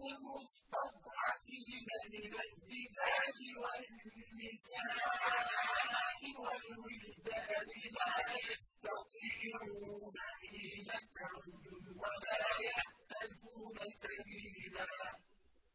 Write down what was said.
الْمُسْتَضْعَفِينَ مِنَ الرِّجَالِ وَالنِّسَاءِ وَالْوِلْدَانِ لَا يَسْتَطِيعُونَ حِيلَةً